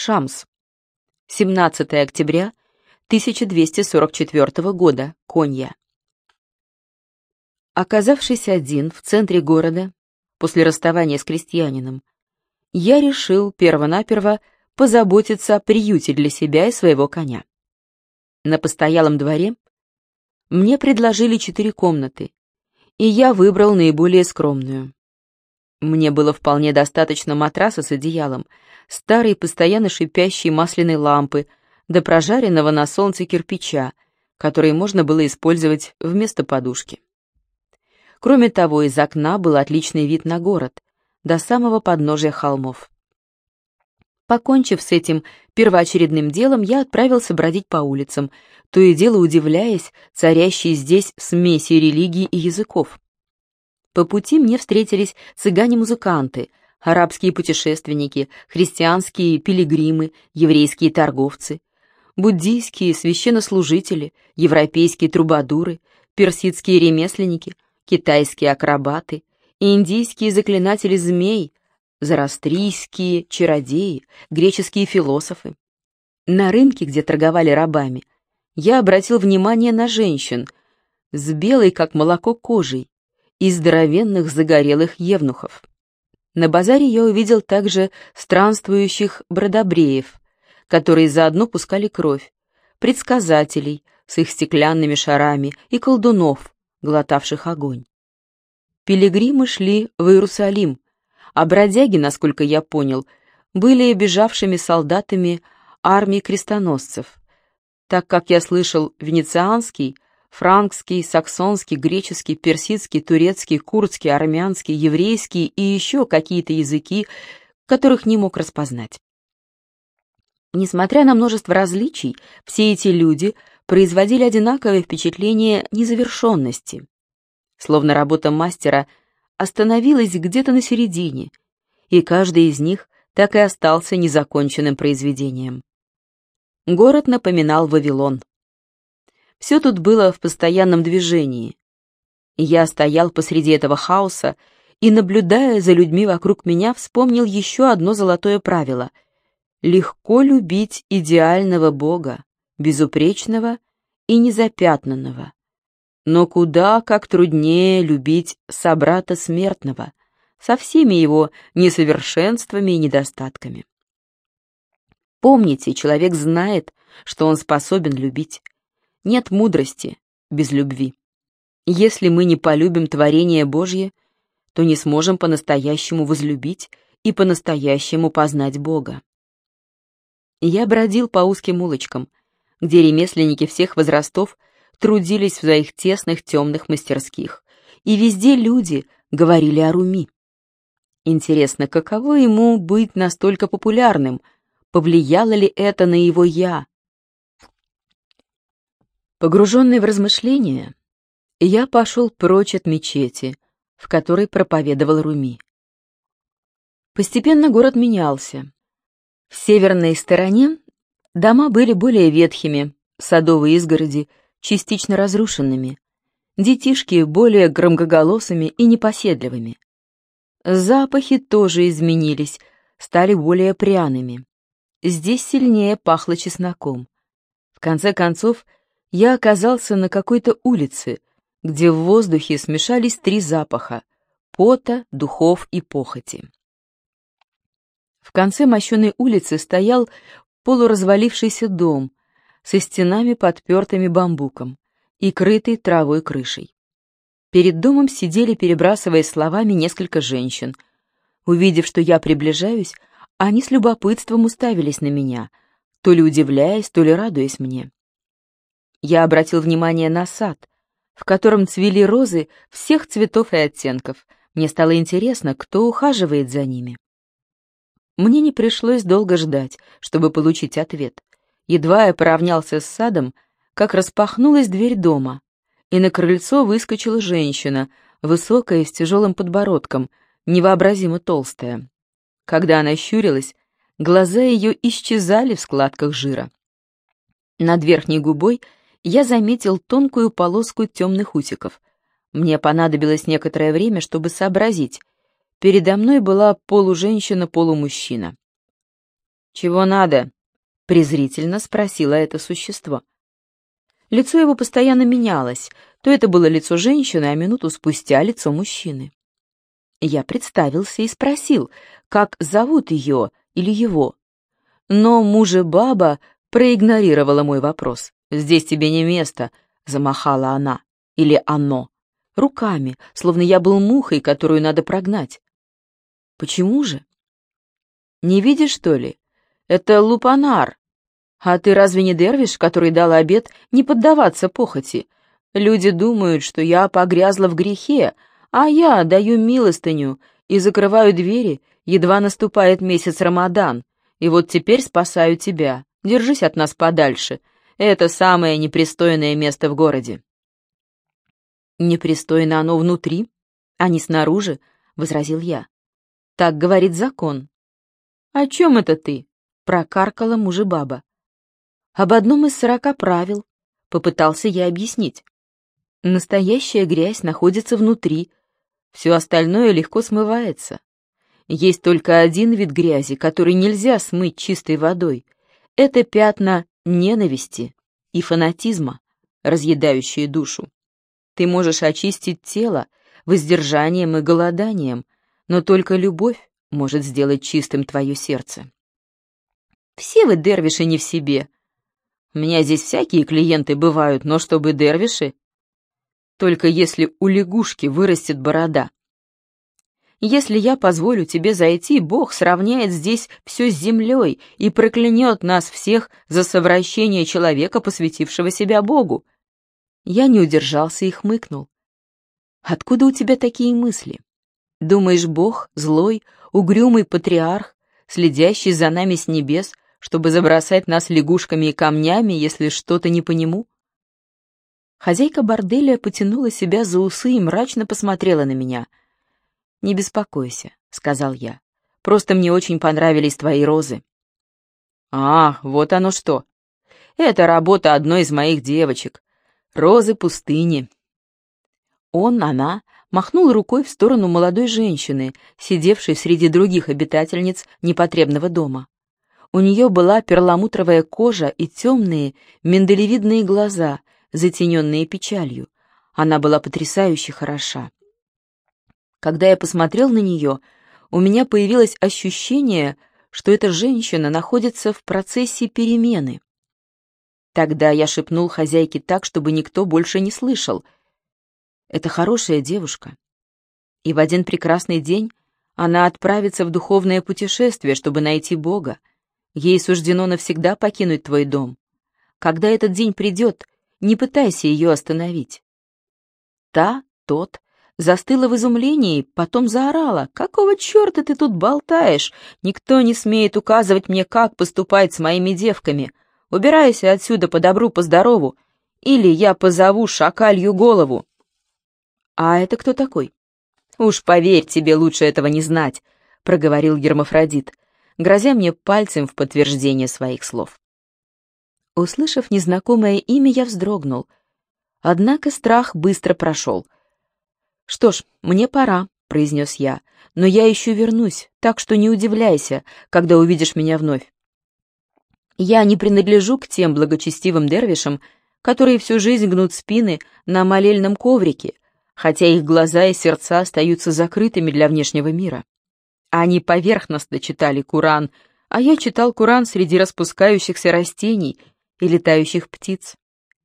Шамс. 17 октября 1244 года. Конья. Оказавшись один в центре города, после расставания с крестьянином, я решил первонаперво позаботиться о приюте для себя и своего коня. На постоялом дворе мне предложили четыре комнаты, и я выбрал наиболее скромную. Мне было вполне достаточно матраса с одеялом, старой постоянно шипящей масляной лампы до прожаренного на солнце кирпича, который можно было использовать вместо подушки. Кроме того, из окна был отличный вид на город, до самого подножия холмов. Покончив с этим первоочередным делом, я отправился бродить по улицам, то и дело удивляясь царящей здесь смеси религий и языков. По пути мне встретились цыгане-музыканты, арабские путешественники, христианские пилигримы, еврейские торговцы, буддийские священнослужители, европейские трубадуры, персидские ремесленники, китайские акробаты, индийские заклинатели змей, зарастрийские чародеи, греческие философы. На рынке, где торговали рабами, я обратил внимание на женщин с белой, как молоко, кожей и здоровенных загорелых евнухов. На базаре я увидел также странствующих бродобреев, которые заодно пускали кровь, предсказателей с их стеклянными шарами и колдунов, глотавших огонь. Пилигримы шли в Иерусалим, а бродяги, насколько я понял, были бежавшими солдатами армии крестоносцев, так как я слышал венецианский, франкский, саксонский, греческий, персидский, турецкий, курдский, армянский, еврейский и еще какие-то языки, которых не мог распознать. Несмотря на множество различий, все эти люди производили одинаковое впечатление незавершенности. Словно работа мастера остановилась где-то на середине, и каждый из них так и остался незаконченным произведением. Город напоминал Вавилон. Все тут было в постоянном движении. Я стоял посреди этого хаоса и, наблюдая за людьми вокруг меня, вспомнил еще одно золотое правило — легко любить идеального Бога, безупречного и незапятнанного. Но куда как труднее любить собрата смертного, со всеми его несовершенствами и недостатками. Помните, человек знает, что он способен любить. Нет мудрости без любви. Если мы не полюбим творение Божье, то не сможем по-настоящему возлюбить и по-настоящему познать Бога. Я бродил по узким улочкам, где ремесленники всех возрастов трудились в своих тесных темных мастерских, и везде люди говорили о Руми. Интересно, каково ему быть настолько популярным — повлияло ли это на его «я». Погруженный в размышления, я пошел прочь от мечети, в которой проповедовал Руми. Постепенно город менялся. В северной стороне дома были более ветхими, садовые изгороди частично разрушенными, детишки более громкоголосыми и непоседливыми. Запахи тоже изменились, стали более пряными. Здесь сильнее пахло чесноком. В конце концов, я оказался на какой-то улице, где в воздухе смешались три запаха — пота, духов и похоти. В конце мощеной улицы стоял полуразвалившийся дом со стенами, подпертыми бамбуком и крытой травой крышей. Перед домом сидели, перебрасывая словами, несколько женщин. Увидев, что я приближаюсь, они с любопытством уставились на меня, то ли удивляясь, то ли радуясь мне. Я обратил внимание на сад, в котором цвели розы всех цветов и оттенков. Мне стало интересно, кто ухаживает за ними. Мне не пришлось долго ждать, чтобы получить ответ. Едва я поравнялся с садом, как распахнулась дверь дома, и на крыльцо выскочила женщина, высокая, с тяжелым подбородком, невообразимо толстая. Когда она щурилась, глаза ее исчезали в складках жира. Над верхней губой я заметил тонкую полоску темных усиков. Мне понадобилось некоторое время, чтобы сообразить. Передо мной была полуженщина-полумужчина. «Чего надо?» — презрительно спросило это существо. Лицо его постоянно менялось, то это было лицо женщины, а минуту спустя лицо мужчины. Я представился и спросил, как зовут ее или его. Но мужа-баба проигнорировала мой вопрос. «Здесь тебе не место», — замахала она, или оно, руками, словно я был мухой, которую надо прогнать. «Почему же?» «Не видишь, что ли? Это лупанар. А ты разве не дервиш, который дал обет не поддаваться похоти? Люди думают, что я погрязла в грехе, а я даю милостыню и закрываю двери, едва наступает месяц Рамадан, и вот теперь спасаю тебя. Держись от нас подальше. Это самое непристойное место в городе». «Непристойно оно внутри, а не снаружи», — возразил я. «Так говорит закон». «О чем это ты?» — прокаркала мужа-баба. «Об одном из сорока правил», — попытался я объяснить. «Настоящая грязь находится внутри, все остальное легко смывается. Есть только один вид грязи, который нельзя смыть чистой водой. Это пятна ненависти и фанатизма, разъедающие душу. Ты можешь очистить тело воздержанием и голоданием, но только любовь может сделать чистым твое сердце. Все вы дервиши не в себе. У меня здесь всякие клиенты бывают, но чтобы дервиши, только если у лягушки вырастет борода. Если я позволю тебе зайти, Бог сравняет здесь все с землей и проклянет нас всех за совращение человека, посвятившего себя Богу. Я не удержался и хмыкнул. Откуда у тебя такие мысли? Думаешь, Бог, злой, угрюмый патриарх, следящий за нами с небес, чтобы забросать нас лягушками и камнями, если что-то не по нему? Хозяйка борделя потянула себя за усы и мрачно посмотрела на меня. «Не беспокойся», — сказал я. «Просто мне очень понравились твои розы». «А, вот оно что. Это работа одной из моих девочек. Розы пустыни». Он, она, махнул рукой в сторону молодой женщины, сидевшей среди других обитательниц непотребного дома. У нее была перламутровая кожа и темные, миндалевидные глаза, затененные печалью. Она была потрясающе хороша. Когда я посмотрел на нее, у меня появилось ощущение, что эта женщина находится в процессе перемены. Тогда я шепнул хозяйке так, чтобы никто больше не слышал. «Это хорошая девушка». И в один прекрасный день она отправится в духовное путешествие, чтобы найти Бога. Ей суждено навсегда покинуть твой дом. Когда этот день придет, не пытайся ее остановить. Та, тот, застыла в изумлении, потом заорала. «Какого черта ты тут болтаешь? Никто не смеет указывать мне, как поступать с моими девками. Убирайся отсюда по добру, по здорову, или я позову шакалью голову». «А это кто такой?» «Уж поверь, тебе лучше этого не знать», — проговорил Гермафродит, грозя мне пальцем в подтверждение своих слов. Услышав незнакомое имя, я вздрогнул. Однако страх быстро прошел. «Что ж, мне пора», — произнес я, — «но я еще вернусь, так что не удивляйся, когда увидишь меня вновь. Я не принадлежу к тем благочестивым дервишам, которые всю жизнь гнут спины на молельном коврике, хотя их глаза и сердца остаются закрытыми для внешнего мира. Они поверхностно читали Куран, а я читал Куран среди распускающихся растений — и летающих птиц.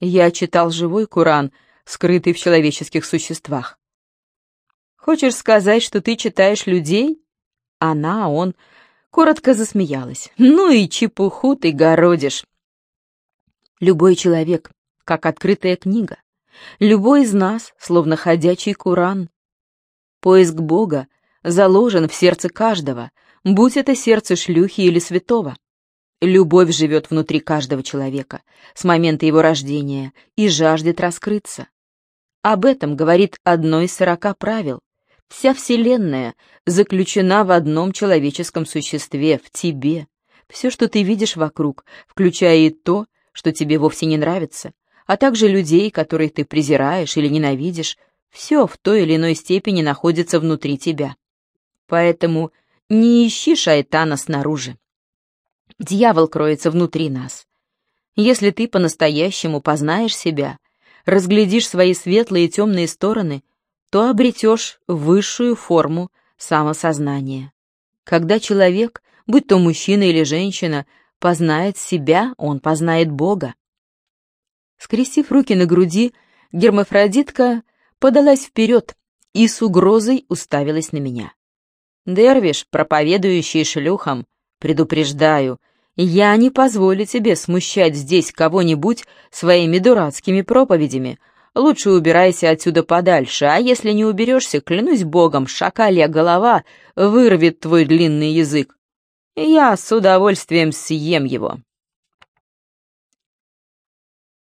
Я читал живой Куран, скрытый в человеческих существах. Хочешь сказать, что ты читаешь людей? Она, он, коротко засмеялась. Ну и чепуху ты городишь. Любой человек, как открытая книга. Любой из нас, словно ходячий Куран. Поиск Бога заложен в сердце каждого, будь это сердце шлюхи или святого. Любовь живет внутри каждого человека с момента его рождения и жаждет раскрыться. Об этом говорит одно из сорока правил. Вся Вселенная заключена в одном человеческом существе, в тебе. Все, что ты видишь вокруг, включая и то, что тебе вовсе не нравится, а также людей, которых ты презираешь или ненавидишь, все в той или иной степени находится внутри тебя. Поэтому не ищи шайтана снаружи. Дьявол кроется внутри нас. Если ты по-настоящему познаешь себя, разглядишь свои светлые и темные стороны, то обретешь высшую форму самосознания. Когда человек, будь то мужчина или женщина, познает себя, он познает Бога. Скрестив руки на груди, гермафродитка подалась вперед и с угрозой уставилась на меня. «Дервиш, проповедующий шлюхам, предупреждаю, я не позволю тебе смущать здесь кого-нибудь своими дурацкими проповедями. Лучше убирайся отсюда подальше, а если не уберешься, клянусь богом, шакалья голова вырвет твой длинный язык. Я с удовольствием съем его».